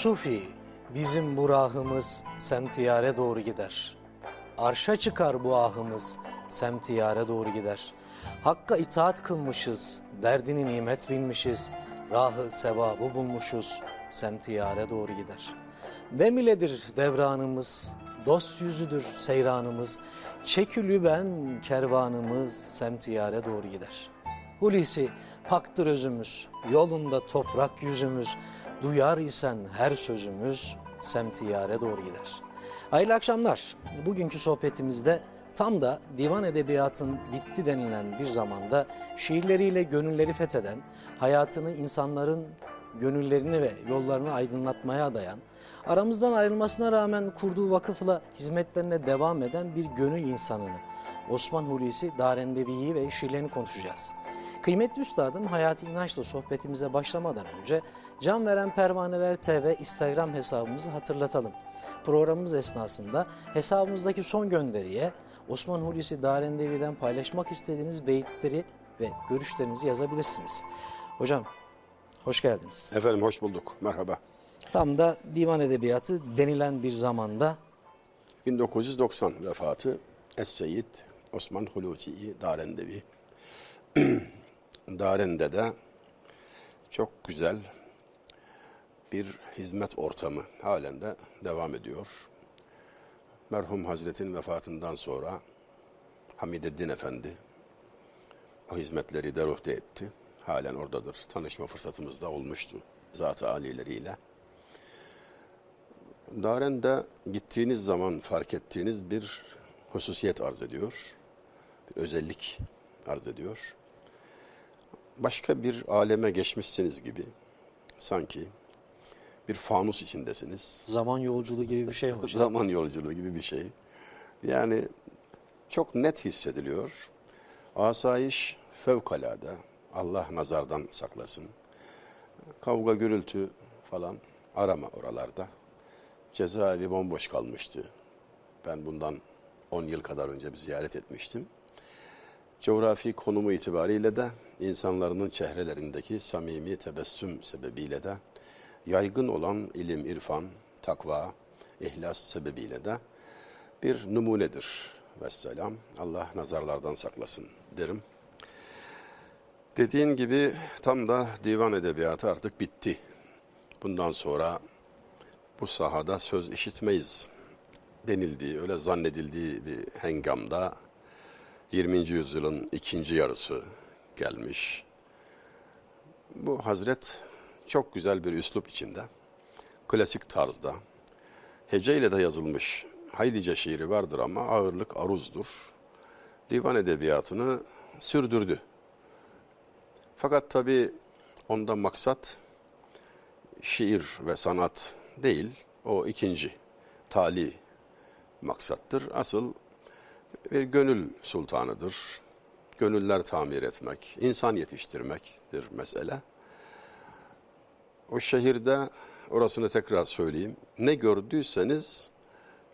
Sufi, bizim bu rahımız semtiyare doğru gider. Arşa çıkar bu ahımız, semtiyare doğru gider. Hakka itaat kılmışız, derdini nimet bilmişiz. Rahı sevabı bulmuşuz, semtiyare doğru gider. Demiledir devranımız, dost yüzüdür seyranımız. Çekülü ben kervanımız, semtiyare doğru gider. Hulusi paktır özümüz, yolunda toprak yüzümüz, duyar isen her sözümüz semtiyare doğru gider. Hayırlı akşamlar. Bugünkü sohbetimizde tam da divan edebiyatın bitti denilen bir zamanda şiirleriyle gönülleri fetheden, hayatını insanların gönüllerini ve yollarını aydınlatmaya adayan, aramızdan ayrılmasına rağmen kurduğu vakıfla hizmetlerine devam eden bir gönül insanını, Osman Hulusi Darendevi'yi ve şiirlerini konuşacağız. Kıymetli üstadım Hayati İnanç'la sohbetimize başlamadan önce Can Veren Pervaneler TV Instagram hesabımızı hatırlatalım. Programımız esnasında hesabımızdaki son gönderiye Osman Hulusi Darendevi'den paylaşmak istediğiniz beyitleri ve görüşlerinizi yazabilirsiniz. Hocam hoş geldiniz. Efendim hoş bulduk. Merhaba. Tam da divan edebiyatı denilen bir zamanda 1990 vefatı Es-Seyyid Osman Hulusi Darendevi. Darende'de çok güzel bir hizmet ortamı halen de devam ediyor. Merhum Hazretin vefatından sonra Hamideddin Efendi o hizmetleri deruhte etti. Halen oradadır. Tanışma fırsatımız da olmuştu zat-ı alileriyle. Daren'de gittiğiniz zaman fark ettiğiniz bir hususiyet arz ediyor. Bir özellik arz ediyor. Başka bir aleme geçmişsiniz gibi sanki bir fanus içindesiniz. zaman yolculuğu gibi bir şey hocam. Zaman yolculuğu gibi bir şey. Yani çok net hissediliyor. Asayiş fevkalade. Allah nazardan saklasın. Kavga gürültü falan arama oralarda. Cezaevi bomboş kalmıştı. Ben bundan 10 yıl kadar önce bir ziyaret etmiştim. Coğrafi konumu itibariyle de insanların çehrelerindeki samimi tebessüm sebebiyle de yaygın olan ilim, irfan, takva, ihlas sebebiyle de bir numunedir. Vesselam. Allah nazarlardan saklasın derim. Dediğin gibi tam da divan edebiyatı artık bitti. Bundan sonra bu sahada söz işitmeyiz denildiği, öyle zannedildiği bir hengamda 20. yüzyılın ikinci yarısı gelmiş. Bu hazret çok güzel bir üslup içinde, klasik tarzda, heceyle de yazılmış haylice şiiri vardır ama ağırlık aruzdur. Divan edebiyatını sürdürdü. Fakat tabi onda maksat şiir ve sanat değil, o ikinci tali maksattır. Asıl bir gönül sultanıdır. Gönüller tamir etmek, insan yetiştirmektir mesele. O şehirde, orasını tekrar söyleyeyim, ne gördüyseniz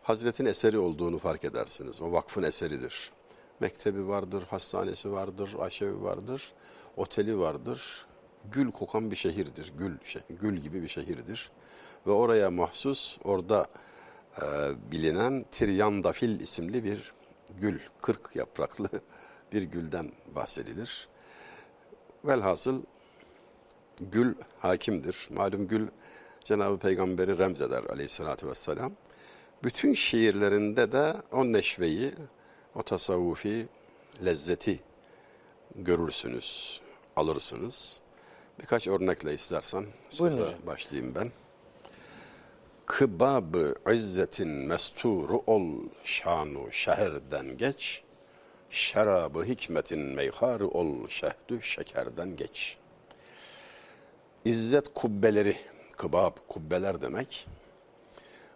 Hazretin eseri olduğunu fark edersiniz. O vakfın eseridir. Mektebi vardır, hastanesi vardır, aşevi vardır, oteli vardır. Gül kokan bir şehirdir, gül, gül gibi bir şehirdir. Ve oraya mahsus, orada e, bilinen Tiryandafil isimli bir gül, kırk yapraklı bir gülden bahsedilir. Velhasıl gül hakimdir. Malum gül Cenab-ı Peygamberi remzeder aleyhissalatü vesselam. Bütün şiirlerinde de o neşveyi, o tasavvufi lezzeti görürsünüz, alırsınız. Birkaç örnekle istersen söze başlayayım ben. Kıbab-ı izzetin mesturu ol şanu şehirden geç. Şerabı hikmetin meyharı ol şehdü şekerden geç. İzzet kubbeleri, kıbab kubbeler demek.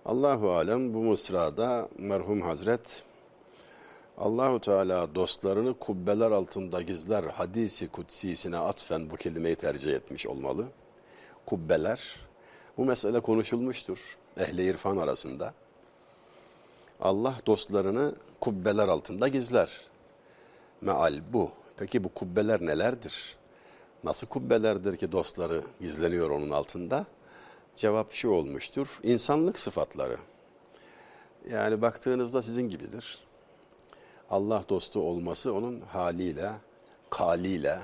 Allahu alem bu mısrada merhum Hazret Allahu Teala dostlarını kubbeler altında gizler hadisi kutsisine atfen bu kelimeyi tercih etmiş olmalı. Kubbeler bu mesele konuşulmuştur ehli irfan arasında. Allah dostlarını kubbeler altında gizler. Meal bu. Peki bu kubbeler nelerdir? Nasıl kubbelerdir ki dostları gizleniyor onun altında? Cevap şu olmuştur. İnsanlık sıfatları. Yani baktığınızda sizin gibidir. Allah dostu olması onun haliyle, kaliyle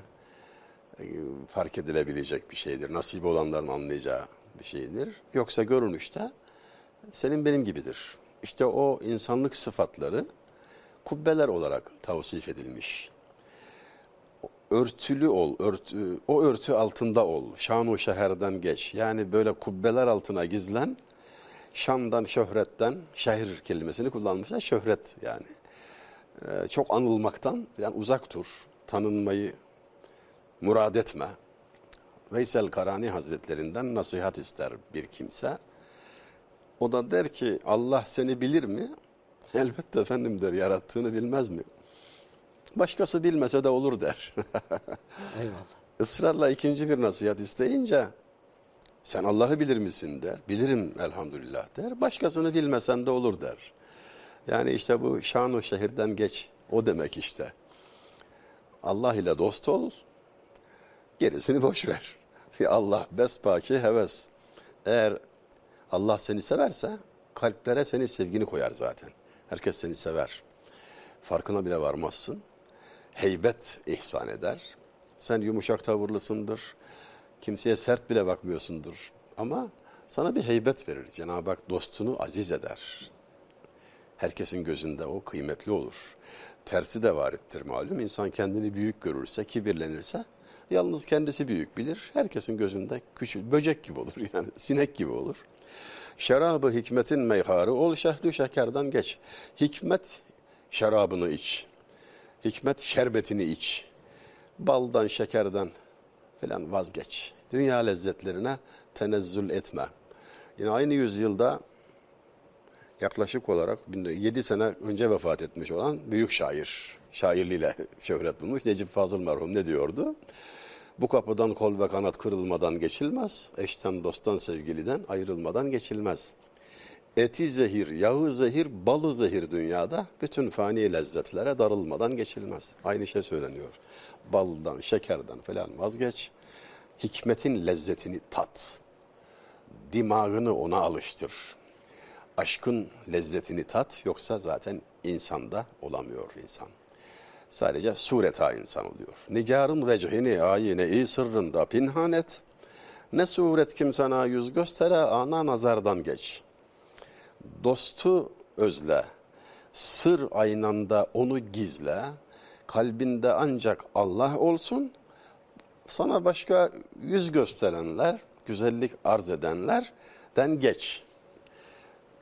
e, fark edilebilecek bir şeydir. Nasip olanların anlayacağı bir şeydir. Yoksa görünüşte senin benim gibidir. İşte o insanlık sıfatları kubbeler olarak tavsif edilmiş. Örtülü ol, örtü, o örtü altında ol, şanu şehirden geç. Yani böyle kubbeler altına gizlen, şandan, şöhretten, şehir kelimesini kullanmışlar, şöhret yani. Ee, çok anılmaktan falan uzak dur, tanınmayı murad etme. Veysel Karani Hazretlerinden nasihat ister bir kimse. O da der ki Allah seni bilir mi? Elbette efendim der yarattığını bilmez mi? Başkası bilmese de olur der. Eyvallah. Israrla ikinci bir nasihat isteyince sen Allah'ı bilir misin der. Bilirim elhamdülillah der. Başkasını bilmesen de olur der. Yani işte bu şanu şehirden geç. O demek işte. Allah ile dost ol. Gerisini boş ver. Allah besbaki heves. Eğer Allah seni severse kalplere seni sevgini koyar zaten. Herkes seni sever. Farkına bile varmazsın. Heybet ihsan eder. Sen yumuşak tavırlısındır. Kimseye sert bile bakmıyorsundur. Ama sana bir heybet verir. Cenab-ı Hak dostunu aziz eder. Herkesin gözünde o kıymetli olur. Tersi de varittir malum. İnsan kendini büyük görürse, kibirlenirse yalnız kendisi büyük bilir. Herkesin gözünde küçük, böcek gibi olur yani sinek gibi olur. Şarabı hikmetin meyharı ol şehlü şekerden geç. Hikmet şarabını iç. Hikmet şerbetini iç. Baldan, şekerden falan vazgeç. Dünya lezzetlerine tenezzül etme. Yine aynı yüzyılda yaklaşık olarak 7 sene önce vefat etmiş olan büyük şair, şairliğiyle şöhret bulmuş. Necip Fazıl merhum ne diyordu? Bu kapıdan kol ve kanat kırılmadan geçilmez. Eşten, dosttan, sevgiliden ayrılmadan geçilmez. Eti zehir, yağı zehir, balı zehir dünyada bütün fani lezzetlere darılmadan geçilmez. Aynı şey söyleniyor. Baldan, şekerden falan vazgeç. Hikmetin lezzetini tat. Dimağını ona alıştır. Aşkın lezzetini tat yoksa zaten insanda olamıyor insan sadece sureta insan oluyor. Nigarın vecihini ayine-i sırrında pinhan et. Ne suret kim yüz göstere ana nazardan geç. Dostu özle, sır aynanda onu gizle, kalbinde ancak Allah olsun, sana başka yüz gösterenler, güzellik arz edenlerden geç.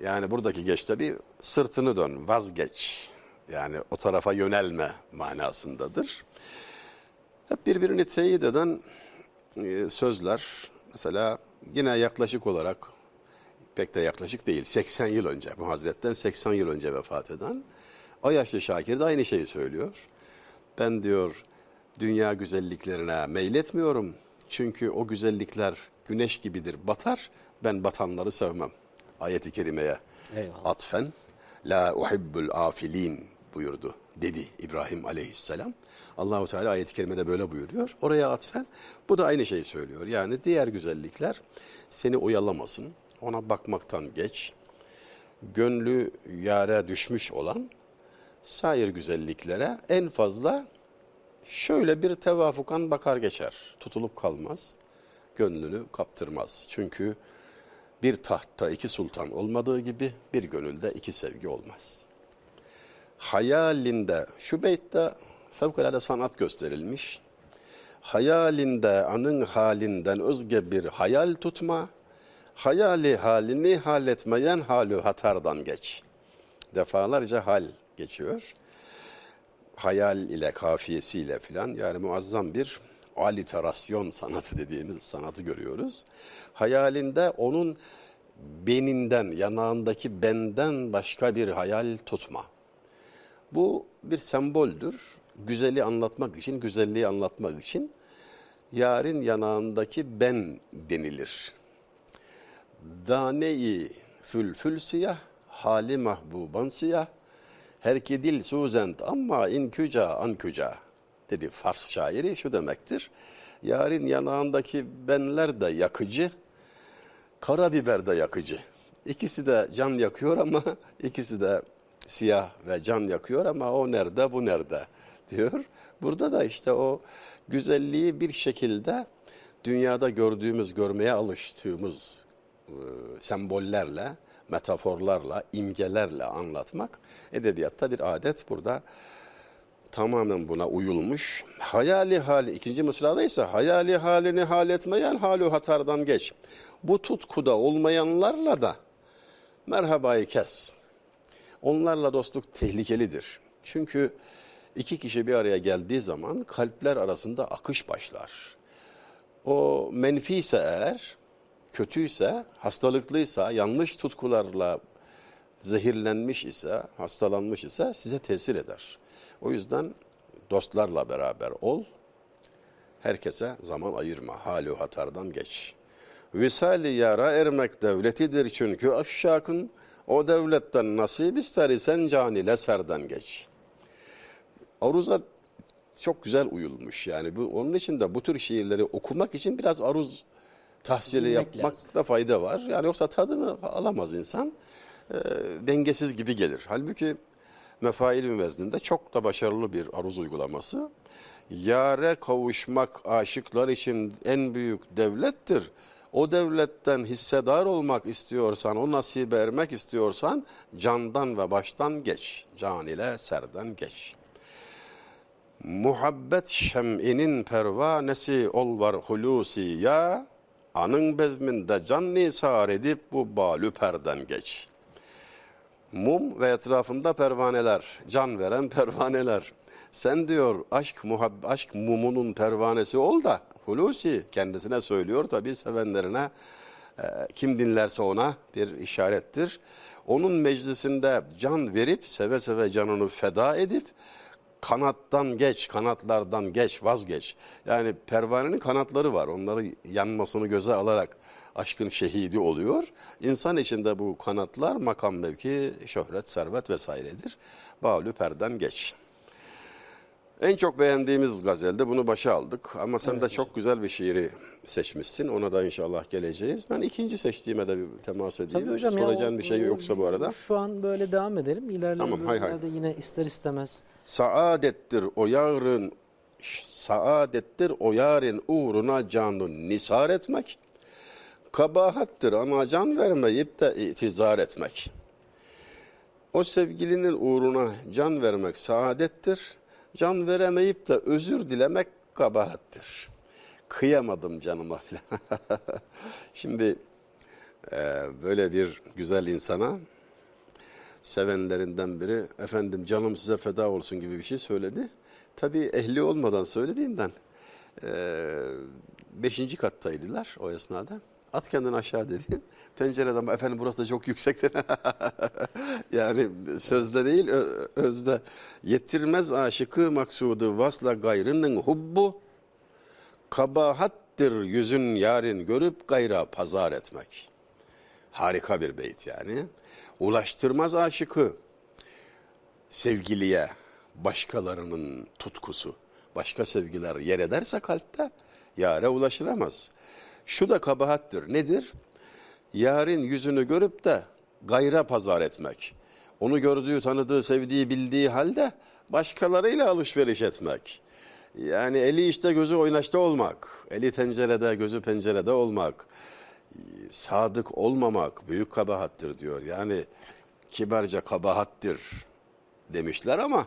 Yani buradaki geç bir sırtını dön, vazgeç yani o tarafa yönelme manasındadır. Hep birbirini teyit eden e, sözler. Mesela yine yaklaşık olarak pek de yaklaşık değil 80 yıl önce bu hazretten 80 yıl önce vefat eden o yaşlı Şakir de aynı şeyi söylüyor. Ben diyor dünya güzelliklerine meyletmiyorum. Çünkü o güzellikler güneş gibidir batar. Ben batanları sevmem. Ayet-i kerimeye Eyvallah. atfen. La uhibbul afilin buyurdu dedi İbrahim aleyhisselam. Allahu Teala ayet-i kerimede böyle buyuruyor. Oraya atfen bu da aynı şeyi söylüyor. Yani diğer güzellikler seni oyalamasın. Ona bakmaktan geç. Gönlü yara düşmüş olan sair güzelliklere en fazla şöyle bir tevafukan bakar geçer. Tutulup kalmaz. Gönlünü kaptırmaz. Çünkü bir tahtta iki sultan olmadığı gibi bir gönülde iki sevgi olmaz.'' hayalinde, şu beytte fevkalade sanat gösterilmiş. Hayalinde anın halinden özge bir hayal tutma, hayali halini halletmeyen halü hatardan geç. Defalarca hal geçiyor. Hayal ile kafiyesiyle filan yani muazzam bir aliterasyon sanatı dediğimiz sanatı görüyoruz. Hayalinde onun beninden, yanağındaki benden başka bir hayal tutma. Bu bir semboldür. Güzeli anlatmak için, güzelliği anlatmak için yarın yanağındaki ben denilir. Dane-i fülfül siyah, hali mahbuban siyah, herki dil suzent ama inküca anküca. dedi Fars şairi şu demektir. Yarın yanağındaki benler de yakıcı, karabiber de yakıcı. İkisi de can yakıyor ama ikisi de siyah ve can yakıyor ama o nerede bu nerede diyor. Burada da işte o güzelliği bir şekilde dünyada gördüğümüz, görmeye alıştığımız e, sembollerle, metaforlarla, imgelerle anlatmak edebiyatta bir adet burada tamamen buna uyulmuş. Hayali hali ikinci mısrada ise hayali halini hal etmeyen halu hatardan geç. Bu tutkuda olmayanlarla da merhabayı kes. Onlarla dostluk tehlikelidir. Çünkü iki kişi bir araya geldiği zaman kalpler arasında akış başlar. O menfiyse eğer, kötüyse, hastalıklıysa, yanlış tutkularla zehirlenmiş ise, hastalanmış ise size tesir eder. O yüzden dostlarla beraber ol, herkese zaman ayırma, halu hatardan geç. Visali yara ermek devletidir çünkü aşşakın o devletten nasip ister isen can ile serden geç. Aruz'a çok güzel uyulmuş yani bu onun için de bu tür şiirleri okumak için biraz aruz tahsili yapmakta fayda var. Yani yoksa tadını alamaz insan. E, dengesiz gibi gelir. Halbuki mefail vezninde çok da başarılı bir aruz uygulaması. Yare kavuşmak aşıklar için en büyük devlettir. O devletten hissedar olmak istiyorsan, o nasibe ermek istiyorsan candan ve baştan geç. Can ile serden geç. Muhabbet şem'inin pervanesi ol var hulusi ya, anın bezminde can nisar edip bu balü perden geç. Mum ve etrafında pervaneler, can veren pervaneler. Sen diyor aşk muhab aşk mumunun pervanesi ol da Hulusi kendisine söylüyor tabi sevenlerine e, kim dinlerse ona bir işarettir. Onun meclisinde can verip seve seve canını feda edip kanattan geç, kanatlardan geç, vazgeç. Yani pervanenin kanatları var. Onları yanmasını göze alarak aşkın şehidi oluyor. İnsan içinde bu kanatlar makam mevki, şöhret, servet vesairedir. Bağlü perden geç. En çok beğendiğimiz gazelde bunu başa aldık. Ama sen de çok güzel bir şiiri seçmişsin. Ona da inşallah geleceğiz. Ben ikinci seçtiğime de bir temas edeyim. Tabii hocam ya Soracağın o- bir şey yoksa bu arada. Şu an böyle devam edelim. İlerleyen Tamam, hay hay. yine ister istemez Saadettir o yarın saadettir o yarın uğruna canını nisar etmek. Kabahattir ama can vermeyip de itizar etmek. O sevgilinin uğruna can vermek saadettir. Can veremeyip de özür dilemek kabahattir. Kıyamadım canıma falan. Şimdi e, böyle bir güzel insana sevenlerinden biri efendim canım size feda olsun gibi bir şey söyledi. Tabii ehli olmadan söylediğinden eee beşinci kattaydılar o esnada. At kendini aşağı dedi. Pencereden efendim burası da çok yüksektir. yani sözde değil özde. Yetirmez aşıkı maksudu vasla gayrının hubbu. Kabahattir yüzün yarın görüp gayra pazar etmek. Harika bir beyt yani. Ulaştırmaz aşıkı sevgiliye başkalarının tutkusu. Başka sevgiler yer ederse kalpte yare ulaşılamaz. Şu da kabahattir. Nedir? Yarın yüzünü görüp de gayra pazar etmek. Onu gördüğü, tanıdığı, sevdiği, bildiği halde başkalarıyla alışveriş etmek. Yani eli işte gözü oynaşta olmak. Eli tencerede, gözü pencerede olmak sadık olmamak büyük kabahattir diyor. Yani kibarca kabahattir demişler ama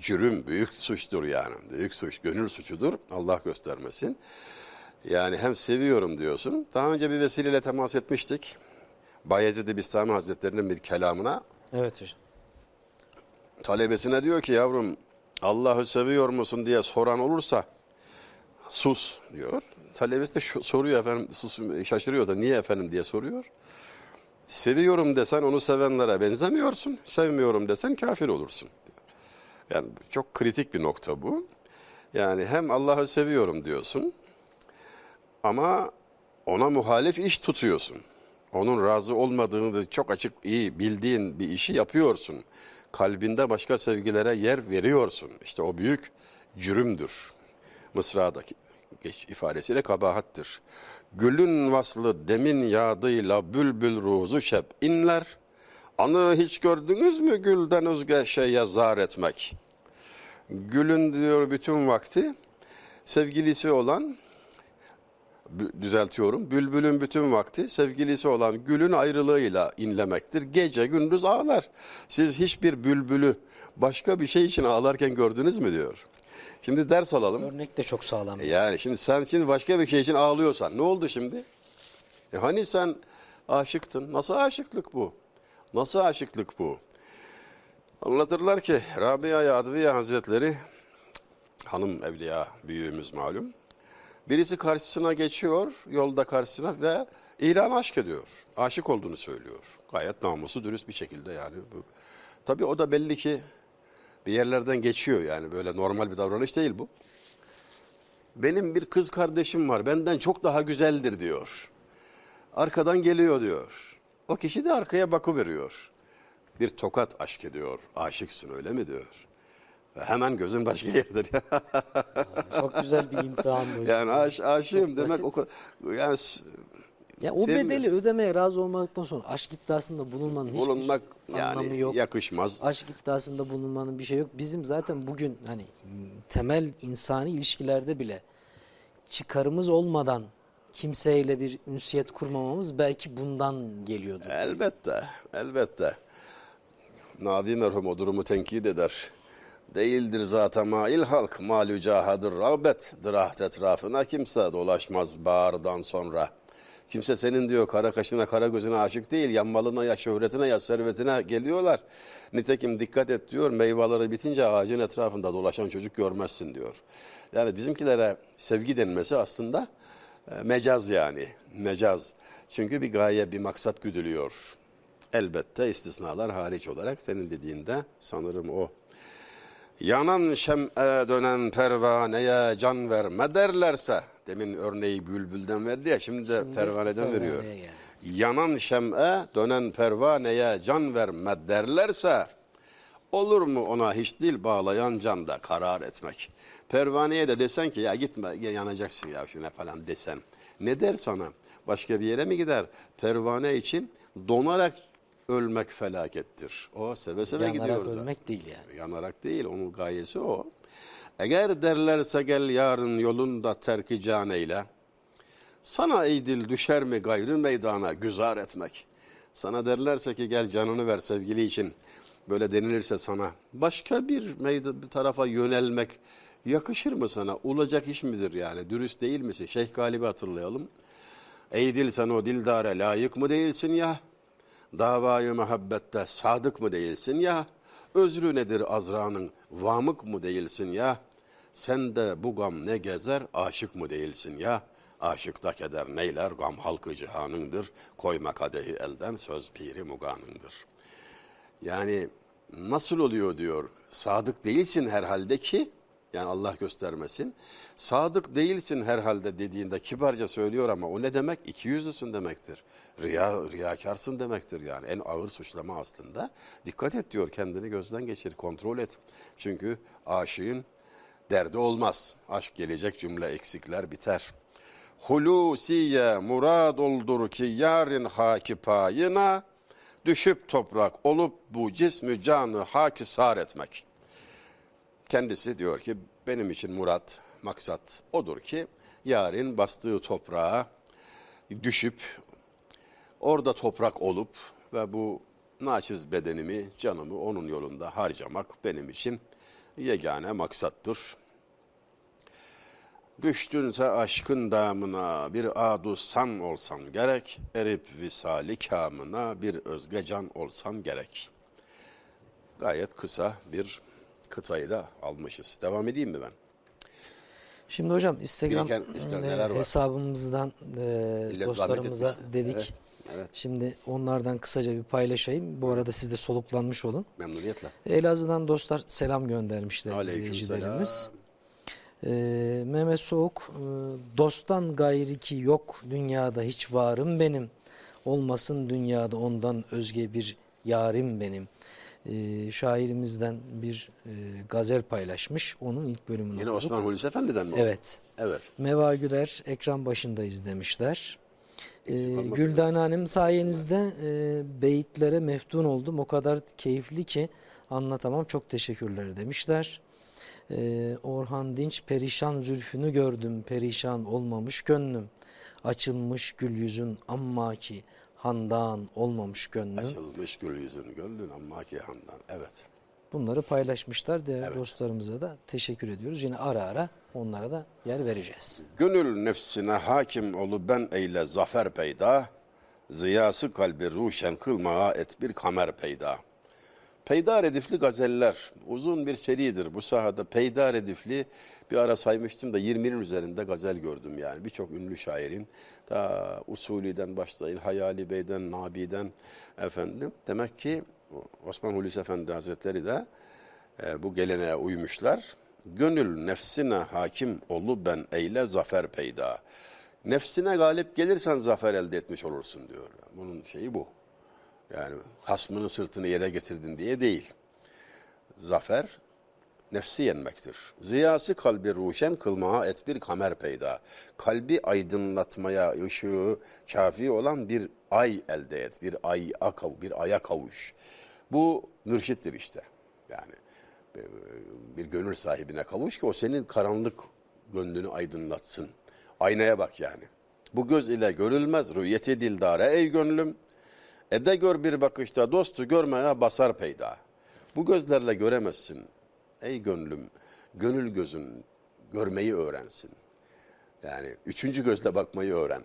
cürüm büyük suçtur yani. Büyük suç, gönül suçudur. Allah göstermesin. Yani hem seviyorum diyorsun. Daha önce bir vesileyle temas etmiştik. Bayezid-i Bistami Hazretleri'nin bir kelamına evet hocam. talebesine diyor ki yavrum Allah'ı seviyor musun diye soran olursa sus diyor. Talebesi de şu- soruyor efendim sus, şaşırıyor da niye efendim diye soruyor. Seviyorum desen onu sevenlere benzemiyorsun. Sevmiyorum desen kafir olursun. diyor. Yani çok kritik bir nokta bu. Yani hem Allah'ı seviyorum diyorsun ama ona muhalif iş tutuyorsun. Onun razı olmadığını da çok açık iyi bildiğin bir işi yapıyorsun. Kalbinde başka sevgilere yer veriyorsun. İşte o büyük cürümdür. Mısra'daki ifadesiyle kabahattir. Gülün vaslı demin yağdıyla bülbül ruzu şeb inler. Anı hiç gördünüz mü gülden özge şeye zar etmek? Gülün diyor bütün vakti sevgilisi olan düzeltiyorum. Bülbülün bütün vakti sevgilisi olan gülün ayrılığıyla inlemektir. Gece gündüz ağlar. Siz hiçbir bülbülü başka bir şey için ağlarken gördünüz mü diyor. Şimdi ders alalım. Örnek de çok sağlam. Yani şimdi sen şimdi başka bir şey için ağlıyorsan ne oldu şimdi? E hani sen aşıktın? Nasıl aşıklık bu? Nasıl aşıklık bu? Anlatırlar ki Rabia Adviye Hazretleri hanım evliya büyüğümüz malum. Birisi karşısına geçiyor yolda karşısına ve ilan aşk ediyor. Aşık olduğunu söylüyor. Gayet namuslu dürüst bir şekilde yani. Bu. Tabii o da belli ki bir yerlerden geçiyor yani böyle normal bir davranış değil bu. Benim bir kız kardeşim var benden çok daha güzeldir diyor. Arkadan geliyor diyor. O kişi de arkaya bakıveriyor. Bir tokat aşk ediyor. Aşıksın öyle mi diyor. Hemen gözün başka yerde. Çok güzel bir imtihandı hocam. yani aş, aşığım demek basit. o kadar. Yani Ya o bedeli ödemeye razı olmaktan sonra aşk iddiasında bulunmanın hiçbir bulunmak anlamı yani yok. yakışmaz. Aşk iddiasında bulunmanın bir şey yok. Bizim zaten bugün hani temel insani ilişkilerde bile çıkarımız olmadan kimseyle bir ünsiyet kurmamamız belki bundan geliyordu. Elbette, elbette. Nabi merhum o durumu tenkit eder. Değildir zaten mail halk, malü cahadır rağbet. Dıraht etrafına kimse dolaşmaz bağırdan sonra. Kimse senin diyor kara kaşına kara gözüne aşık değil. Ya malına ya şöhretine ya servetine geliyorlar. Nitekim dikkat et diyor meyveleri bitince ağacın etrafında dolaşan çocuk görmezsin diyor. Yani bizimkilere sevgi denmesi aslında e, mecaz yani. Mecaz. Çünkü bir gaye bir maksat güdülüyor. Elbette istisnalar hariç olarak senin dediğinde sanırım o. Yanan şem'e dönen pervaneye can verme derlerse, demin örneği bülbülden verdi ya şimdi de pervaneden veriyor. geldi. Yanan şem'e dönen pervaneye can verme derlerse, olur mu ona hiç dil bağlayan canda karar etmek. Pervaneye de desen ki ya gitme ya yanacaksın ya şuna falan desen. Ne der sana? Başka bir yere mi gider? Pervane için donarak ölmek felakettir. O seve seve Yanarak gidiyor zaten. ölmek değil yani. Yanarak değil, onun gayesi o. Eğer derlerse gel yarın yolunda terki can eyle. Sana ey dil düşer mi gayrı meydana güzar etmek. Sana derlerse ki gel canını ver sevgili için. Böyle denilirse sana başka bir, meyda, bir tarafa yönelmek yakışır mı sana? Olacak iş midir yani? Dürüst değil misin? Şeyh Galip'i hatırlayalım. Ey dil sen o dildare layık mı değilsin ya? Davayı muhabbette sadık mı değilsin ya? Özrü nedir Azra'nın vamık mı değilsin ya? Sen de bu gam ne gezer aşık mı değilsin ya? Aşıkta keder neyler gam halkı cihanındır. Koyma kadehi elden söz piri muganındır. Yani nasıl oluyor diyor. Sadık değilsin herhalde ki yani Allah göstermesin. Sadık değilsin herhalde dediğinde kibarca söylüyor ama o ne demek? İki yüzlüsün demektir. Riya, riyakarsın demektir yani. En ağır suçlama aslında. Dikkat et diyor kendini gözden geçir, kontrol et. Çünkü aşığın derdi olmaz. Aşk gelecek cümle eksikler biter. Hulusiye murad oldur ki yarın haki payına düşüp toprak olup bu cismü canı hakisar etmek. Kendisi diyor ki benim için murat, maksat odur ki yarın bastığı toprağa düşüp orada toprak olup ve bu naçiz bedenimi, canımı onun yolunda harcamak benim için yegane maksattır. Düştünse aşkın damına bir adu san olsam gerek, erip visali kamına bir özge can olsam gerek. Gayet kısa bir kıtayı da almışız. Devam edeyim mi ben? Şimdi hocam Instagram Biriken e, hesabımızdan e, dostlarımıza dedik. Evet, evet. Şimdi onlardan kısaca bir paylaşayım. Bu arada siz de soluklanmış olun. Memnuniyetle. Elazığ'dan dostlar selam göndermişler izleyicilerimiz. Ee, Mehmet Soğuk, e, dosttan gayri ki yok dünyada hiç varım benim. Olmasın dünyada ondan özge bir yarim benim. E, şairimizden bir e, gazel paylaşmış. Onun ilk bölümünü Yine okuduk. Osman Hulusi Efendi'den mi? Evet. Evet. Meva Güler ekran başında izlemişler. Ee, Eksik olmasın. Güldan Hanım sayenizde e, beyitlere meftun oldum. O kadar keyifli ki anlatamam. Çok teşekkürler demişler. Ee, Orhan Dinç perişan zülfünü gördüm. Perişan olmamış gönlüm. Açılmış gül yüzün amma ki handan olmamış gönlüm. Açılmış gül yüzün gönlün amma ki handan. Evet. Bunları paylaşmışlar. Değerli Evet. dostlarımıza da teşekkür ediyoruz. Yine ara ara onlara da yer vereceğiz. Gönül nefsine hakim olu ben eyle zafer peyda. Ziyası kalbi ruşen kılmaya et bir kamer peyda. Peydar edifli gazeller uzun bir seridir. Bu sahada peydar edifli bir ara saymıştım da 20'nin üzerinde gazel gördüm yani. Birçok ünlü şairin ta Usuli'den başlayın Hayali Bey'den, Nabi'den efendim. Demek ki Osman Hulusi Efendi Hazretleri de e, bu geleneğe uymuşlar. Gönül nefsine hakim olu ben eyle zafer peyda. Nefsine galip gelirsen zafer elde etmiş olursun diyor. Bunun şeyi bu. Yani hasmının sırtını yere getirdin diye değil. Zafer nefsi yenmektir. Ziyası kalbi ruşen kılmaya et bir kamer peyda. Kalbi aydınlatmaya ışığı kafi olan bir ay elde et. Bir ay akav, bir aya kavuş. Bu mürşittir işte. Yani e, bir gönül sahibine kavuş ki o senin karanlık gönlünü aydınlatsın. Aynaya bak yani. Bu göz ile görülmez rüyeti dildare ey gönlüm. Ede gör bir bakışta dostu görmeye basar peyda. Bu gözlerle göremezsin. Ey gönlüm, gönül gözün görmeyi öğrensin. Yani üçüncü gözle bakmayı öğren.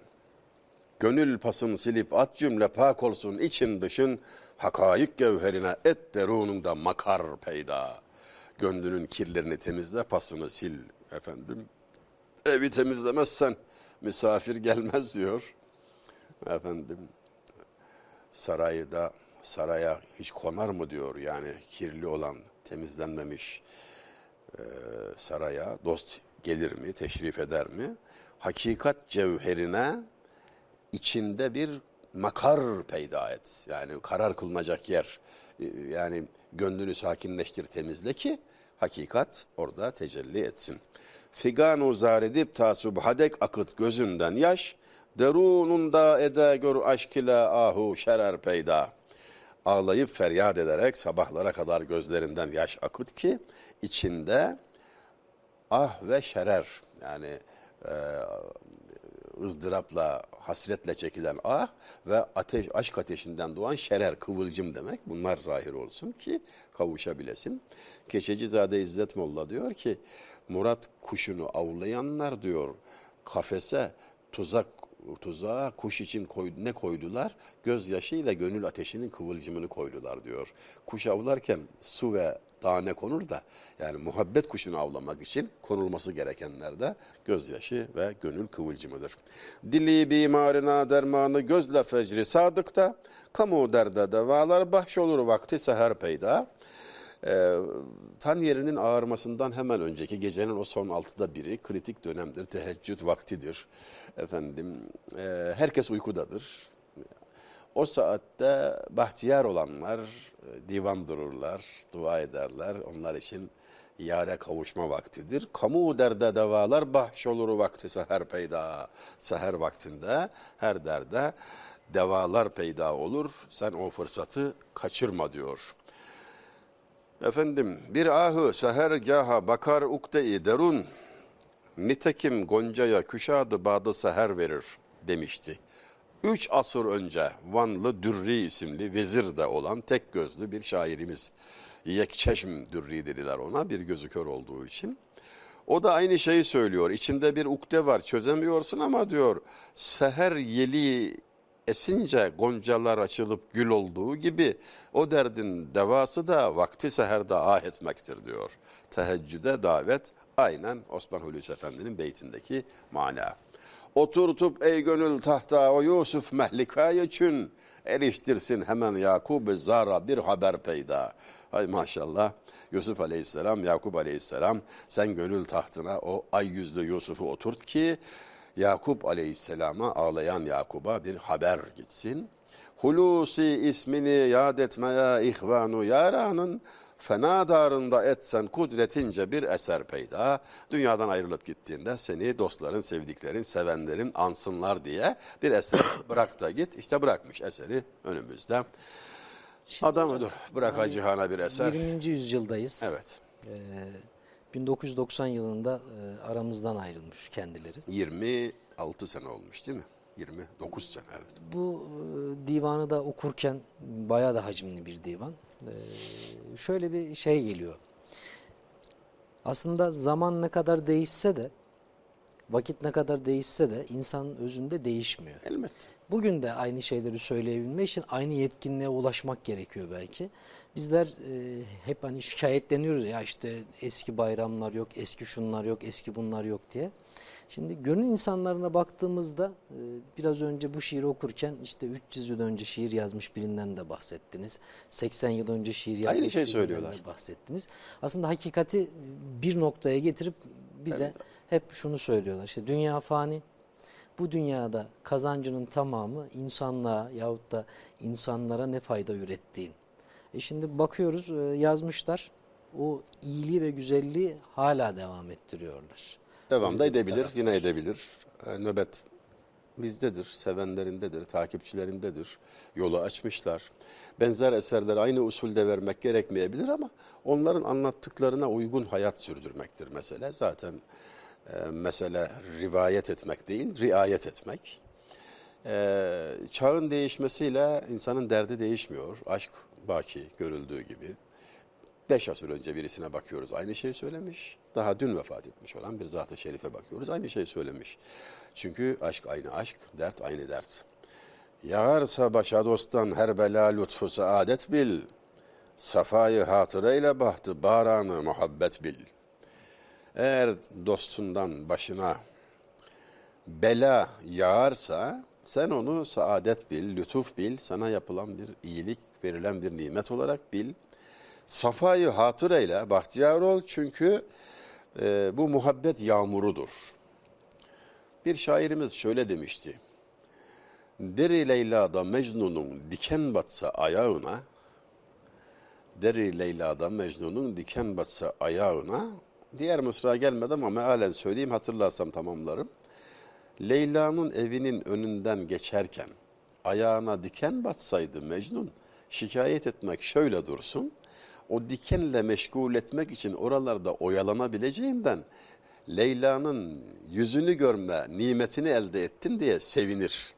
Gönül pasın silip at cümle pak olsun için dışın hakayık gevherine et derununda makar peyda. Gönlünün kirlerini temizle pasını sil efendim. Evi temizlemezsen misafir gelmez diyor. Efendim sarayda saraya hiç konar mı diyor yani kirli olan temizlenmemiş e, saraya dost gelir mi teşrif eder mi? Hakikat cevherine içinde bir makar peyda et. Yani karar kılınacak yer. E, Yani gönlünü sakinleştir temizle ki hakikat orada tecelli etsin. Figanu zaredip ta subhadek akıt gözünden yaş. Derununda ede gör aşk ile ahu şerer peyda. Ağlayıp feryat ederek sabahlara kadar gözlerinden yaş akıt ki içinde ah ve şerer yani e, ızdırapla, hasretle çekilen ah ve ateş, aşk ateşinden doğan şerer, kıvılcım demek. Bunlar zahir olsun ki kavuşabilesin. Keçecizade İzzet Molla diyor ki, Murat kuşunu avlayanlar diyor, kafese tuzak tuzağa kuş için koy, ne koydular? Gözyaşıyla gönül ateşinin kıvılcımını koydular diyor. Kuş avlarken su ve tane konur da yani muhabbet kuşunu avlamak için konulması gerekenler de gözyaşı ve gönül kıvılcımıdır. Dili bimarına dermanı gözle fecri sadıkta kamu derde devalar bahşolur vakti seher peyda. Ee, tan yerinin ağarmasından hemen önceki gecenin o son altıda biri kritik dönemdir, teheccüd vaktidir. Efendim, e, herkes uykudadır. O saatte bahtiyar olanlar e, divan dururlar, dua ederler. Onlar için yare kavuşma vaktidir. Kamu derde devalar bahşolur vakti seher peyda. Seher vaktinde her derde devalar peyda olur. Sen o fırsatı kaçırma diyor. Efendim bir ahı sehergaha bakar ukde-i derun. Nitekim Gonca'ya küşadı badı seher verir demişti. Üç asır önce Vanlı Dürri isimli vezir de olan tek gözlü bir şairimiz. Yekçeşm Dürri dediler ona bir gözü kör olduğu için. O da aynı şeyi söylüyor. İçinde bir ukde var çözemiyorsun ama diyor seher yeli esince goncalar açılıp gül olduğu gibi o derdin devası da vakti seherde ah etmektir diyor. Teheccüde davet aynen Osman Hulusi Efendi'nin beytindeki mana. Oturtup ey gönül tahta o Yusuf mehlikaya için eriştirsin hemen Yakub zara bir haber peyda. Hay maşallah Yusuf aleyhisselam, Yakup aleyhisselam sen gönül tahtına o ay yüzlü Yusuf'u oturt ki Yakup aleyhisselama ağlayan Yakub'a bir haber gitsin. Hulusi ismini yad etmeye ihvanu yaranın fena darında etsen kudretince bir eser peyda. Dünyadan ayrılıp gittiğinde seni dostların, sevdiklerin, sevenlerin ansınlar diye bir eser bırak da git. İşte bırakmış eseri önümüzde. Adam dur bırak Hacı Han'a bir eser. 20. yüzyıldayız. Evet. Ee, 1990 yılında e, aramızdan ayrılmış kendileri. 26 sene olmuş değil mi? 29 sene evet. Bu e, divanı da okurken bayağı da hacimli bir divan. Ee, şöyle bir şey geliyor. Aslında zaman ne kadar değişse de, vakit ne kadar değişse de insanın özünde değişmiyor. Elbette. Bugün de aynı şeyleri söyleyebilmek için aynı yetkinliğe ulaşmak gerekiyor belki. Bizler e, hep hani şikayetleniyoruz ya işte eski bayramlar yok, eski şunlar yok, eski bunlar yok diye. Şimdi gönül insanlarına baktığımızda e, biraz önce bu şiiri okurken işte 300 yıl önce şiir yazmış birinden de bahsettiniz. 80 yıl önce şiir yazmış Aynı şey birinden söylüyorlar. de bahsettiniz. Aslında hakikati bir noktaya getirip bize hep şunu söylüyorlar. İşte dünya fani, bu dünyada kazancının tamamı insanlığa yahut da insanlara ne fayda ürettiğin. E şimdi bakıyoruz e, yazmışlar o iyiliği ve güzelliği hala devam ettiriyorlar. Devam da edebilir, yine edebilir. E, nöbet bizdedir, sevenlerindedir, takipçilerindedir. Yolu açmışlar. Benzer eserleri aynı usulde vermek gerekmeyebilir ama onların anlattıklarına uygun hayat sürdürmektir mesele. Zaten e, mesele rivayet etmek değil, riayet etmek. E, çağın değişmesiyle insanın derdi değişmiyor. Aşk baki görüldüğü gibi. Beş asır önce birisine bakıyoruz aynı şeyi söylemiş. Daha dün vefat etmiş olan bir zat-ı şerife bakıyoruz aynı şeyi söylemiş. Çünkü aşk aynı aşk, dert aynı dert. Yağarsa başa dosttan her bela lütfu saadet bil. Safayı hatıreyle bahtı baranı muhabbet bil. Eğer dostundan başına bela yağarsa sen onu saadet bil, lütuf bil, sana yapılan bir iyilik, verilen bir nimet olarak bil. Safayı hatır eyle, bahtiyar ol çünkü e, bu muhabbet yağmurudur. Bir şairimiz şöyle demişti. Deri Leyla'da Mecnun'un diken batsa ayağına, Deri Leyla'da Mecnun'un diken batsa ayağına, diğer mısra gelmedi ama mealen söyleyeyim hatırlarsam tamamlarım. Leyla'nın evinin önünden geçerken ayağına diken batsaydı Mecnun, şikayet etmek şöyle dursun, o dikenle meşgul etmek için oralarda oyalanabileceğinden Leyla'nın yüzünü görme nimetini elde ettim diye sevinir.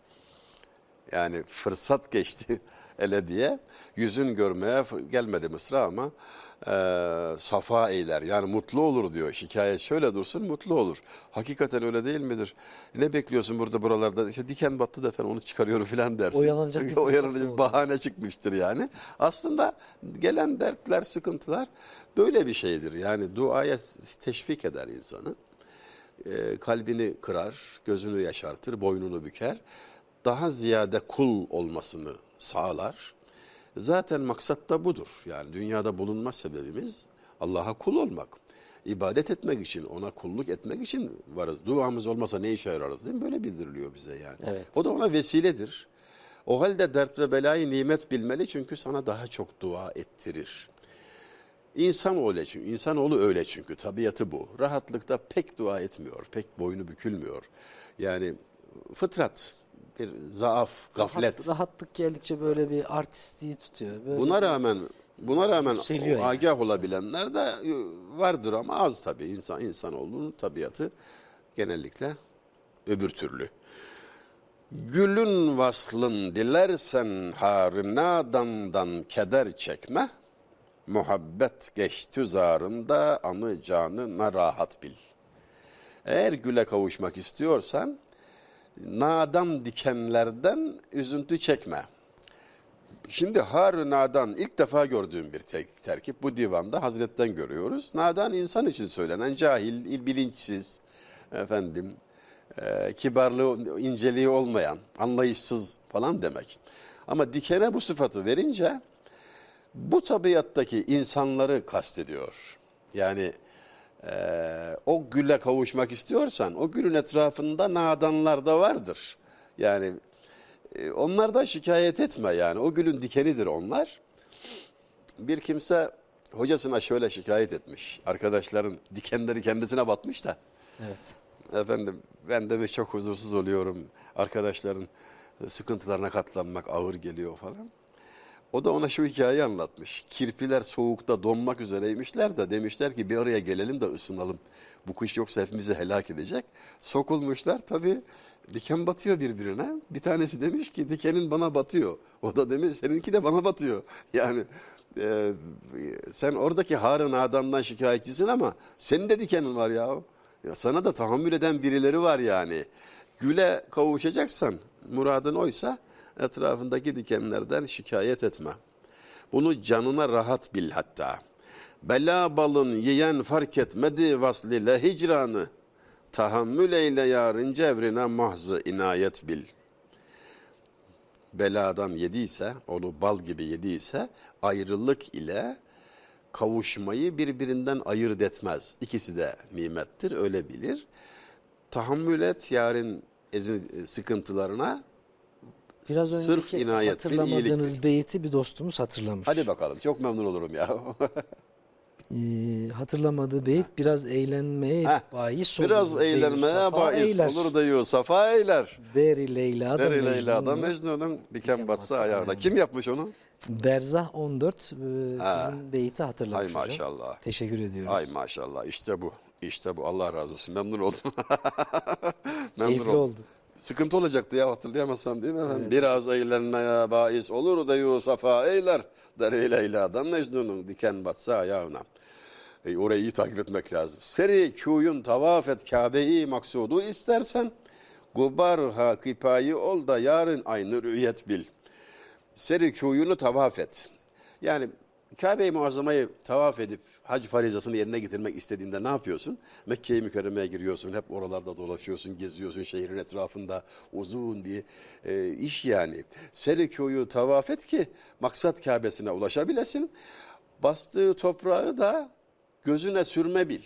Yani fırsat geçti ele diye yüzün görmeye gelmedi Mısra ama e, safa eyler yani mutlu olur diyor. Şikayet şöyle dursun mutlu olur. Hakikaten öyle değil midir? Ne bekliyorsun burada buralarda işte diken battı da efendim onu çıkarıyorum filan dersin. Oyalanacak bir Oyalanacak bir bahane çıkmıştır yani. Aslında gelen dertler, sıkıntılar böyle bir şeydir. Yani duaya teşvik eder insanı. E, kalbini kırar, gözünü yaşartır, boynunu büker. Daha ziyade kul olmasını sağlar. Zaten maksat da budur. Yani dünyada bulunma sebebimiz Allah'a kul olmak. İbadet etmek için, ona kulluk etmek için varız. Duamız olmasa ne işe yararız değil mi? Böyle bildiriliyor bize yani. Evet. O da ona vesiledir. O halde dert ve belayı nimet bilmeli çünkü sana daha çok dua ettirir. İnsan öyle çünkü, insanoğlu öyle çünkü tabiatı bu. Rahatlıkta pek dua etmiyor, pek boynu bükülmüyor. Yani fıtrat, bir zaaf, gaflet. Rahat- rahatlık geldikçe böyle bir artistliği tutuyor. Böyle Buna rağmen buna rağmen o yani. agah olabilenler de vardır ama az tabii. İnsan insanoğlunun tabiatı genellikle öbür türlü. Gülün vaslın dilersen harinadandan keder çekme. Muhabbet geçti zarında anı canına rahat bil. Eğer güle kavuşmak istiyorsan nadan dikenlerden üzüntü çekme. Şimdi har nadan ilk defa gördüğüm bir te- terkip bu divanda Hazret'ten görüyoruz. Nadan insan için söylenen cahil, il- bilinçsiz, efendim, e, kibarlığı, inceliği olmayan, anlayışsız falan demek. Ama dikene bu sıfatı verince bu tabiattaki insanları kastediyor. Yani e, o güle kavuşmak istiyorsan o gülün etrafında nadanlar da vardır. Yani E, Onlardan şikayet etme yani. O gülün dikenidir onlar. Bir kimse hocasına şöyle şikayet etmiş. Arkadaşların dikenleri kendisine batmış da. Evet. Efendim ben demiş çok huzursuz oluyorum. Arkadaşların sıkıntılarına katlanmak ağır geliyor falan. O da ona şu hikayeyi anlatmış. Kirpiler soğukta donmak üzereymişler de demişler ki bir araya gelelim de ısınalım. Bu kış yoksa hepimizi helak edecek. Sokulmuşlar tabii diken batıyor birbirine. Bir tanesi demiş ki dikenin bana batıyor. O da demiş seninki de bana batıyor. Yani e, sen oradaki Harun adamdan şikayetçisin ama senin de dikenin var ya. Ya sana da tahammül eden birileri var yani. Güle kavuşacaksan muradın oysa etrafındaki dikenlerden şikayet etme. Bunu canına rahat bil hatta. Bela balın yiyen fark etmedi vasliyle hicranı. Tahammül eyle yarın cevrine mahzı inayet bil. Beladan yediyse, onu bal gibi yediyse ayrılık ile kavuşmayı birbirinden ayırt etmez. İkisi de nimettir, öyle bilir. Tahammül et yarın sıkıntılarına, Biraz Sırf önceki inayet, bir hatırlamadığınız iyiliktir. beyti bir dostumuz hatırlamış. Hadi bakalım çok memnun olurum ya. Ee, hatırlamadığı beyit biraz eğlenmeye Heh, bahis olur. Biraz eğlenmeye bahis eyler. olur diyor Safa eyler. Deri Leyla'da Deri Leyla'da Mecnun'u. Mecnun'un diken batsa ayağına. Kim yapmış onu? Berzah 14 e, Ha. sizin beyti hatırlamış Ay hocam. maşallah. Teşekkür ediyoruz. Ay maşallah işte bu. İşte bu Allah razı olsun. Memnun oldum. memnun Keyifli oldum. oldu. Sıkıntı olacaktı ya hatırlayamazsam değil mi efendim? Biraz eğlenmeye bahis olur da yu safa eyler. Deri Leyla'dan Mecnun'un diken batsa ayağına. E, orayı iyi takip etmek lazım. Seri kuyun tavaf et Kabe'yi maksudu istersen. Gubar ha kipayı ol da yarın aynı rüyet bil. Seri kuyunu tavaf et. Yani Kabe-i Muazzama'yı tavaf edip hac farizasını yerine getirmek istediğinde ne yapıyorsun? Mekke-i Mükerreme'ye giriyorsun, hep oralarda dolaşıyorsun, geziyorsun şehrin etrafında. Uzun bir e, iş yani. Seri köyü tavaf et ki maksat Kabe'sine ulaşabilesin. Bastığı toprağı da gözüne sürme bil.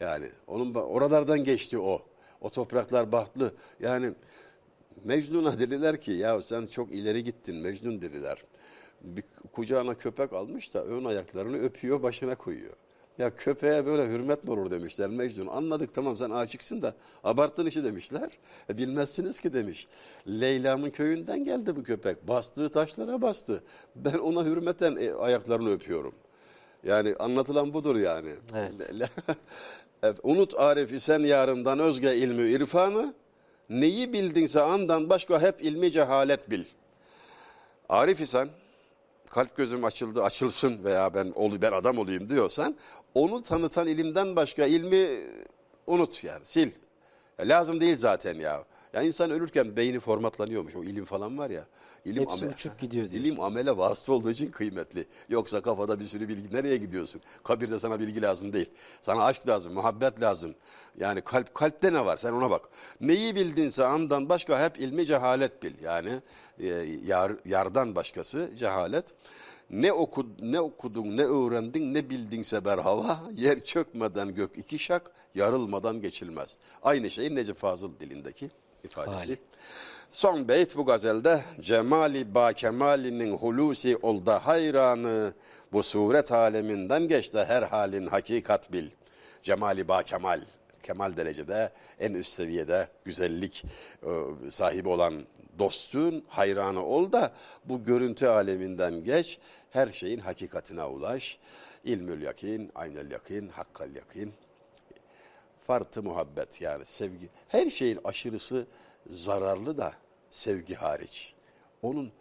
Yani onun oralardan geçti o. O topraklar bahtlı. Yani Mecnun'a dediler ki ya sen çok ileri gittin Mecnun dediler. Bir kucağına köpek almış da ön ayaklarını öpüyor başına koyuyor. Ya köpeğe böyle hürmet mi olur demişler Mecnun. Anladık tamam sen aşıksın da abarttın işi demişler. E, bilmezsiniz ki demiş. Leyla'mın köyünden geldi bu köpek. Bastığı taşlara bastı. Ben ona hürmeten e, ayaklarını öpüyorum. Yani anlatılan budur yani. Evet. Evet, Unut Arif'i sen yarından özge ilmi irfanı. Neyi bildinse andan başka hep ilmi cehalet bil. Arif isen kalp gözüm açıldı açılsın veya ben ol ben adam olayım diyorsan onu tanıtan ilimden başka ilmi unut yani sil. Ya lazım değil zaten ya. Ya insan ölürken beyni formatlanıyormuş. O ilim falan var ya. İlim Hepsi uçup gidiyor diyorsun. İlim amele vasıta olduğu için kıymetli. Yoksa kafada bir sürü bilgi nereye gidiyorsun? Kabirde sana bilgi lazım değil. Sana aşk lazım, muhabbet lazım. Yani kalp kalpte ne var? Sen ona bak. Neyi bildinse andan başka hep ilmi cehalet bil. Yani e, yar, yardan başkası cehalet. Ne okud, ne okudun, ne öğrendin, ne bildinse berhava, yer çökmeden gök iki şak, yarılmadan geçilmez. Aynı şey Necip Fazıl dilindeki ifadesi. Hali. Son beyt bu gazelde Cemali ba kemalinin hulusi ol da hayranı bu suret aleminden geç de her halin hakikat bil. Cemali ba kemal kemal derecede en üst seviyede güzellik e, sahibi olan dostun hayranı ol da bu görüntü aleminden geç her şeyin hakikatine ulaş. İlmül yakin, aynel yakin, hakkal yakin fartı muhabbet yani sevgi. Her şeyin aşırısı zararlı da sevgi hariç. Onun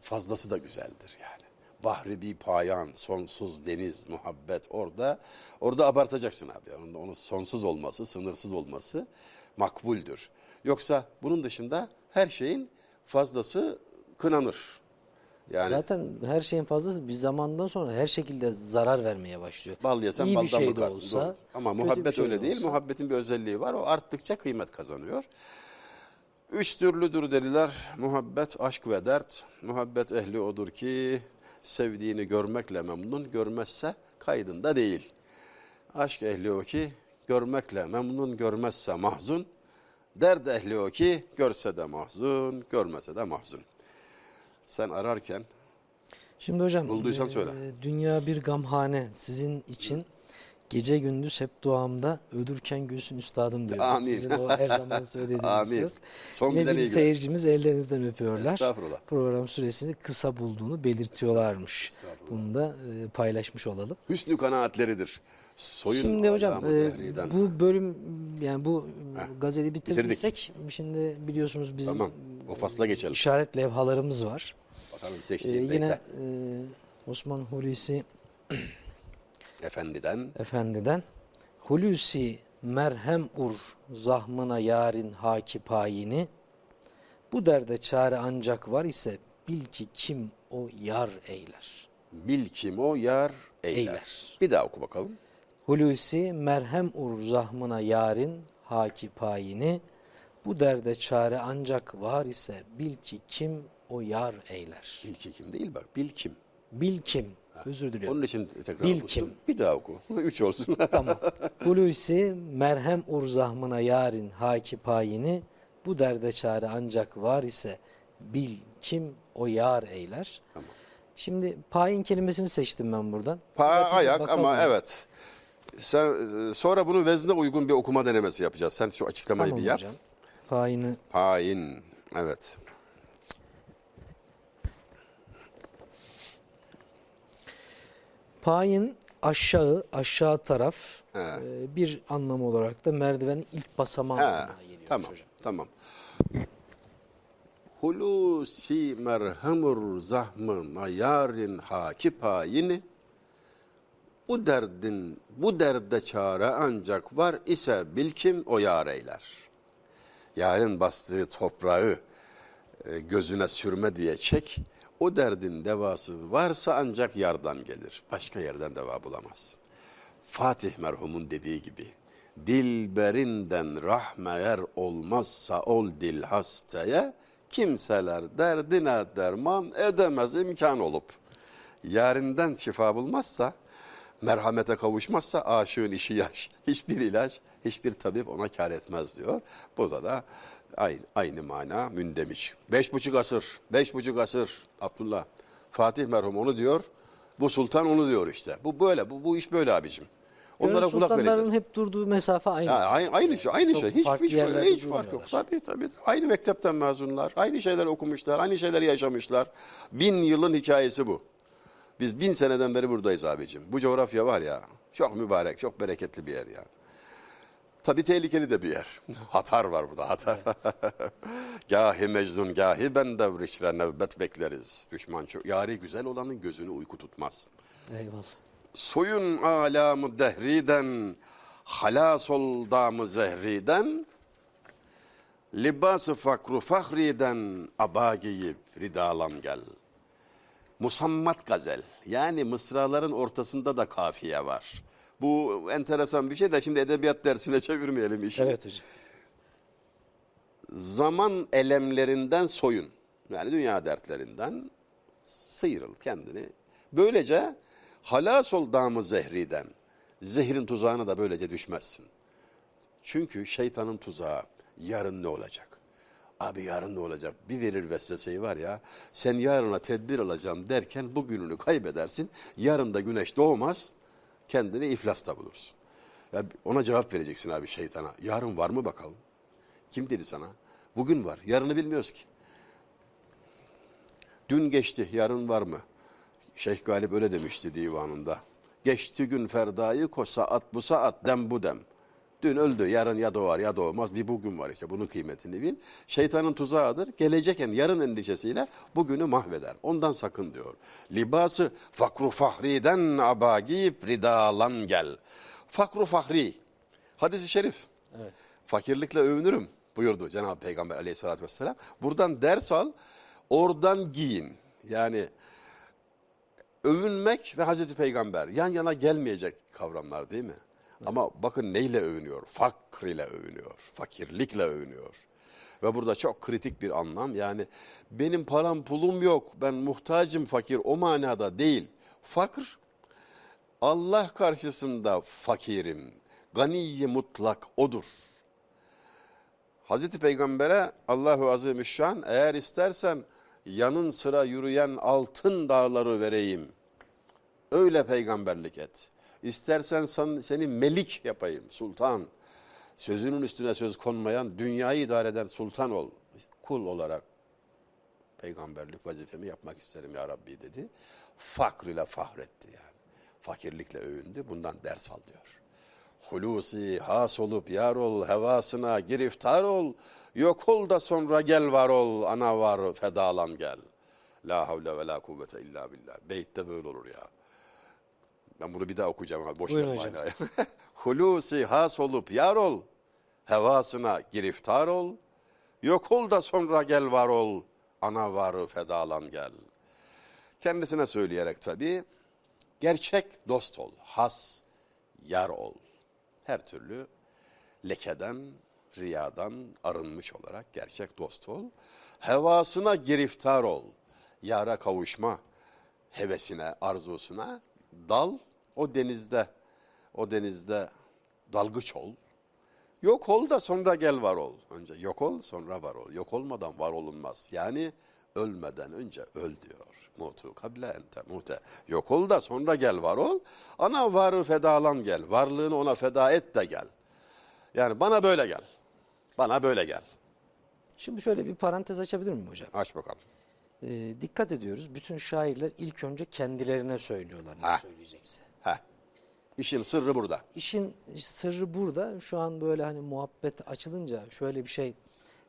fazlası da güzeldir yani. Bahri bir payan, sonsuz deniz, muhabbet orada. Orada abartacaksın abi. Onun, onun sonsuz olması, sınırsız olması makbuldür. Yoksa bunun dışında her şeyin fazlası kınanır. Yani Zaten her şeyin fazlası bir zamandan sonra her şekilde zarar vermeye başlıyor. Bal yesen İyi bir baldan şey de bıkarsın. olsa. Ama kötü bir muhabbet şey öyle de değil. olsa. Muhabbetin bir özelliği var. O arttıkça kıymet kazanıyor. Üç türlüdür dediler. Muhabbet, aşk ve dert. Muhabbet ehli odur ki sevdiğini görmekle memnun, görmezse kaydında değil. Aşk ehli o ki görmekle memnun, görmezse mahzun, Derd ehli o ki görse de mahzun, görmese de mahzun. Sen ararken Şimdi hocam Bulduysan e, söyle. dünya bir gamhane sizin için gece gündüz hep duamda ölürken gülsün üstadım diyor. Amin. Sizin o her zaman söylediğiniz Amin. söz. Son Yine bir seyircimiz ellerinizden öpüyorlar. Estağfurullah. Program süresini kısa bulduğunu belirtiyorlarmış. Bunu da e, paylaşmış olalım. hüsnü kanaatleridir. Soyun Şimdi hocam e, bu bölüm yani bu gazeli bitirdik. bitirdiysek şimdi biliyorsunuz bizim Tamam. O fasla geçelim. işaret levhalarımız var. Bakalım Ee, seçtiğin yine e, Osman Hulusi Efendiden Efendi'den Hulusi merhem ur zahmına yarin haki payini bu derde çare ancak var ise bil ki kim o yar eyler. bil kim o yar eyler. Eyler. Bir daha oku bakalım. Hulusi merhem ur zahmına yarin haki payini bu derde çare ancak var ise bil ki kim o yar eyler. Bil ki kim değil bak. Bil kim. Bil kim? Özür diliyorum. Onun için tekrar Bil okuttum. kim? Bir daha oku. Üç olsun. Tamam. Hulusi merhem ur zahmına yarin haki payini bu derde çare ancak var ise bil kim o yar eyler. Tamam. Şimdi payin kelimesini seçtim ben buradan. Pa Pratikte ayak bakalım. ama evet. Sen e, sonra bunu vezne uygun bir okuma denemesi yapacağız. Sen şu açıklamayı Tamam bir yap. hocam. Payini Payin. Evet. payin aşağı aşağı taraf He. e, bir anlamı olarak da merdivenin ilk basamağı anlamına geliyor tamam. hocam. Tamam. Hulusi merhamur zahmına yarin haki payini bu derdin bu derde çare ancak var ise bil kim o yar eyler. Yarın bastığı toprağı e, gözüne sürme diye çek. O derdin devası varsa ancak yardan gelir. Başka yerden deva bulamazsın. Fatih merhumun dediği gibi dilberinden rahmeyer olmazsa ol dil hastaya kimseler derdine derman edemez imkan olup. Yarinden şifa bulmazsa merhamete kavuşmazsa aşığın işi yaş. Hiçbir ilaç, hiçbir tabip ona kar etmez diyor. Burada da aynı, aynı mana mündemiş. Beş buçuk asır, beş buçuk asır Abdullah. Fatih merhum onu diyor. Bu sultan onu diyor işte. Bu böyle, bu, bu iş böyle abicim. Onlara Yani kulak sultanların vereceğiz. hep durduğu mesafe aynı. Ya, aynı, aynı şey, aynı Çok şey. Hiç, hiç, hiç fark yok. Tabii tabii. Aynı mektepten mezunlar, aynı şeyler okumuşlar, aynı şeyleri yaşamışlar. Bin yılın hikayesi bu. Biz bin seneden beri buradayız abicim. Bu coğrafya var ya, çok mübarek, çok bereketli bir yer ya. Tabii tehlikeli de bir yer. Hatar var burada, hatar. gahi Mecnun, gahi ben devrişre nevbet bekleriz. Düşman çok. Yari güzel olanın gözünü uyku tutmaz. Eyvallah. Soyun alamı dehriden, halas ol damı zehriden, libası fakru fahriden aba giyip ridalan gel. Musammat gazel yani mısraların ortasında da kafiye var. Bu enteresan bir şey de şimdi edebiyat dersine çevirmeyelim işi. Evet hocam. Zaman elemlerinden soyun. Yani dünya dertlerinden sıyrıl kendini. Böylece halas ol damı zehriden. Zehrin tuzağına da böylece düşmezsin. Çünkü şeytanın tuzağı yarın ne olacak? Abi yarın ne olacak? Bir verir vesveseyi var ya. Sen yarına tedbir alacağım derken bugününü kaybedersin. Yarın da güneş doğmaz. Kendini iflasta bulursun. Ya ona cevap vereceksin abi şeytana. Yarın var mı bakalım? Kim dedi sana? Bugün var. Yarını bilmiyoruz ki. Dün geçti. Yarın var mı? Şeyh Galip öyle demişti divanında. Geçti gün ferdayı ko saat bu saat dem bu dem. Dün öldü yarın ya doğar ya doğmaz bir bugün var işte bunun kıymetini bil. Şeytanın tuzağıdır gelecekken yarın endişesiyle bugünü mahveder. Ondan sakın diyor. Libası fakru fahriden aba giyip ridalan gel. Fakru fahri hadisi şerif. Evet. Fakirlikle övünürüm buyurdu Cenab-ı Peygamber aleyhissalatü vesselam. Buradan ders al oradan giyin. Yani övünmek ve Hazreti Peygamber yan yana gelmeyecek kavramlar değil mi? Ama bakın neyle övünüyor? Fakr ile övünüyor. Fakirlikle övünüyor. Ve burada çok kritik bir anlam yani benim param pulum yok ben muhtacım fakir o manada değil. Fakr Allah karşısında fakirim. Ganiyi mutlak odur. Hazreti Peygamber'e Allahu Azimüşşan eğer istersen yanın sıra yürüyen altın dağları vereyim. Öyle peygamberlik et. İstersen sen, seni melik yapayım, sultan. Sözünün üstüne söz konmayan, dünyayı idare eden sultan ol. Kul olarak peygamberlik vazifemi yapmak isterim ya Rabbi dedi. Fakr ile fahretti yani. Fakirlikle övündü. Bundan ders al diyor. Hulusi has olup yar ol, hevasına giriftar ol. Yok ol da sonra gel var ol, ana var fedalan gel. La havle ve la kuvvete illa billah. Beytte böyle olur ya. Ben bunu bir daha okuyacağım ama boş Buyurun hocam. Hulusi has olup yar ol, hevasına giriftar ol. Yok ol da sonra gel var ol, ana varı fedalan gel. Kendisine söyleyerek tabii, gerçek dost ol, has, yar ol. Her türlü lekeden, riyadan arınmış olarak gerçek dost ol. Hevasına giriftar ol, yara kavuşma hevesine, arzusuna dal, o denizde, o denizde dalgıç ol. Yok ol da sonra gel var ol. Önce yok ol sonra var ol. Yok olmadan var olunmaz. Yani ölmeden önce öl diyor. Mutu kable ente mute. Yok ol da sonra gel var ol. Ana varı fedalan gel. Varlığını ona feda et de gel. Yani bana böyle gel. Bana böyle gel. Şimdi şöyle bir parantez açabilir miyim hocam? Aç bakalım. Ee, dikkat ediyoruz. Bütün şairler ilk önce kendilerine söylüyorlar ne Ha. söyleyecekse. İşin sırrı burada. İşin sırrı burada. Şu an böyle hani muhabbet açılınca şöyle bir şey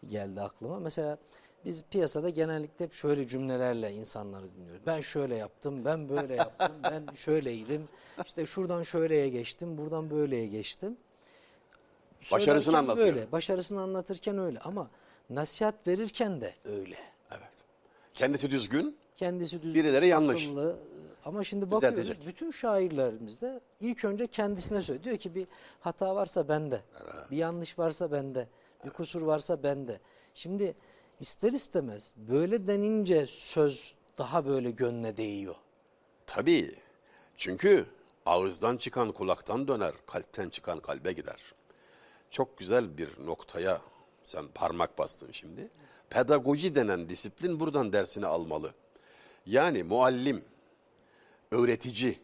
geldi aklıma. Mesela biz piyasada genellikle hep şöyle cümlelerle insanları dinliyoruz. Ben şöyle yaptım, ben böyle yaptım, ben şöyleydim. İşte şuradan şöyleye geçtim, buradan böyleye geçtim. Başarısını Söylerken anlatıyor. Böyle, başarısını anlatırken öyle ama nasihat verirken de öyle. Evet. Kendisi düzgün. Kendisi düzgün, Birileri yanlış. akıllı. Ama şimdi bakıyoruz Düzeltecek. bütün şairlerimizde ilk önce kendisine söylüyor. Diyor ki bir hata varsa bende. Bir yanlış varsa bende. Bir kusur varsa bende. Şimdi ister istemez böyle denince söz daha böyle gönle değiyor. Tabii. Çünkü ağızdan çıkan kulaktan döner, kalpten çıkan kalbe gider. Çok güzel bir noktaya sen parmak bastın şimdi. Pedagoji denen disiplin buradan dersini almalı. Yani muallim, öğretici,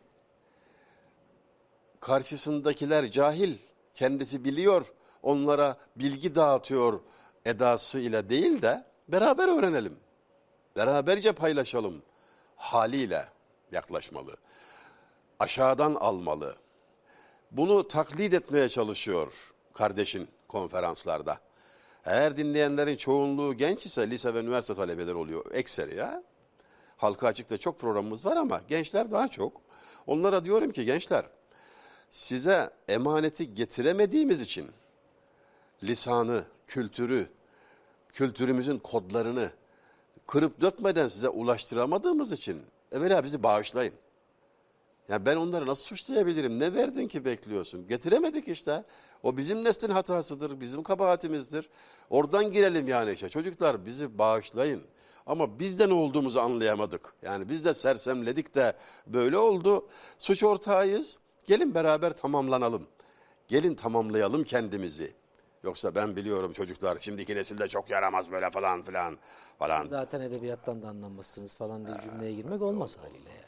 karşısındakiler cahil, kendisi biliyor, onlara bilgi dağıtıyor edası ile değil de beraber öğrenelim. Beraberce paylaşalım haliyle yaklaşmalı. Aşağıdan almalı. Bunu taklit etmeye çalışıyor kardeşin konferanslarda. Eğer dinleyenlerin çoğunluğu genç ise lise ve üniversite talebeleri oluyor ekseri ya. Halka açıkta çok programımız var ama gençler daha çok. Onlara diyorum ki gençler size emaneti getiremediğimiz için lisanı, kültürü, kültürümüzün kodlarını kırıp dökmeden size ulaştıramadığımız için evvela bizi bağışlayın. Ya ben onları nasıl suçlayabilirim? Ne verdin ki bekliyorsun? Getiremedik işte. O bizim neslin hatasıdır, bizim kabahatimizdir. Oradan girelim yani işte. Çocuklar bizi bağışlayın. Ama biz de ne olduğumuzu anlayamadık. Yani biz de sersemledik de böyle oldu. Suç ortağıyız. Gelin beraber tamamlanalım. Gelin tamamlayalım kendimizi. Yoksa ben biliyorum çocuklar şimdiki nesilde çok yaramaz böyle falan filan falan. Zaten edebiyattan da anlamazsınız falan diye cümleye girmek olmaz haliyle yani.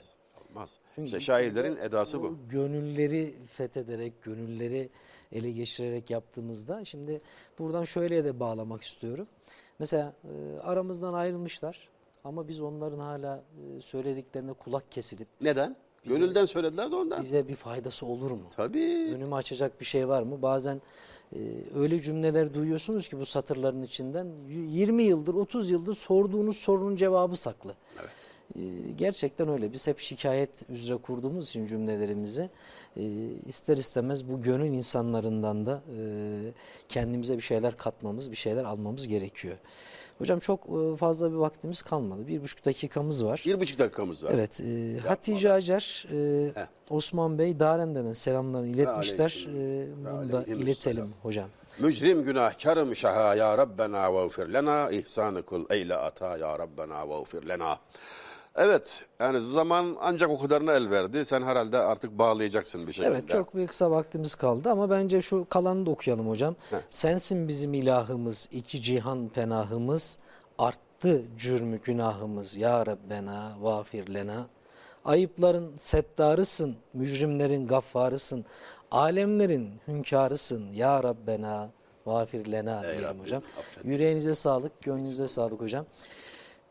Olmaz. Çünkü İşte şairlerin edası bu. Gönülleri fethederek, gönülleri ele geçirerek yaptığımızda şimdi buradan şöyle de bağlamak istiyorum. Mesela e, aramızdan ayrılmışlar ama biz onların hala e, söylediklerine kulak kesilip Neden? Gönülden söylediler de ondan. bize bir faydası olur mu? Tabii. Önümü açacak bir şey var mı? Bazen e, öyle cümleler duyuyorsunuz ki bu satırların içinden 20 yıldır 30 yıldır sorduğunuz sorunun cevabı saklı. E, gerçekten öyle. Biz hep şikayet üzere kurduğumuz için cümlelerimizi e, ister istemez bu gönül insanlarından da e, kendimize bir şeyler katmamız, bir şeyler almamız gerekiyor. Hocam çok e, fazla bir vaktimiz kalmadı. Bir buçuk dakikamız var. Bir buçuk dakikamız var. Evet, e, Hatice Acar, e, Heh. Osman Bey Daren'den selamlarını iletmişler. E, bunu da iletelim selam. hocam. Mücrim günahkarım şaha ya Rabbena ve lena ihsanı kul eyle ata ya Rabbena ve lena. Evet yani zaman ancak o kadarına el verdi. Sen herhalde artık bağlayacaksın bir şekilde. Evet çok bir kısa vaktimiz kaldı ama bence şu kalanı da okuyalım hocam. Sensin bizim ilahımız, iki cihan penahımız, arttı cürmü günahımız ya Rabbena vafir lena. Ayıpların settarısın, mücrimlerin gaffarısın, alemlerin hünkârısın ya Rabbena vafir lena diyelim hocam. affet. Yüreğinize sağlık, gönlünüze sağlık hocam.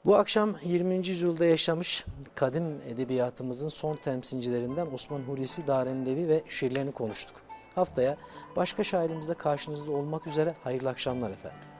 Bu akşam 20. yüzyılda yaşamış kadim edebiyatımızın son temsilcilerinden Osman Hulusi Darendevi ve şiirlerini konuştuk. Haftaya başka şairimizle karşınızda olmak üzere hayırlı akşamlar efendim.